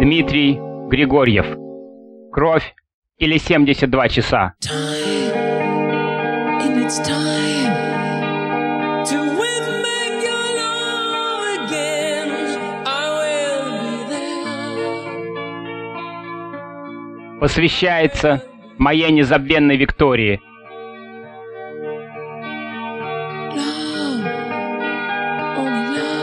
Дмитрий Григорьев. Кровь или 72 часа. Time. посвящается моей незабвенной Виктории. Oh, no.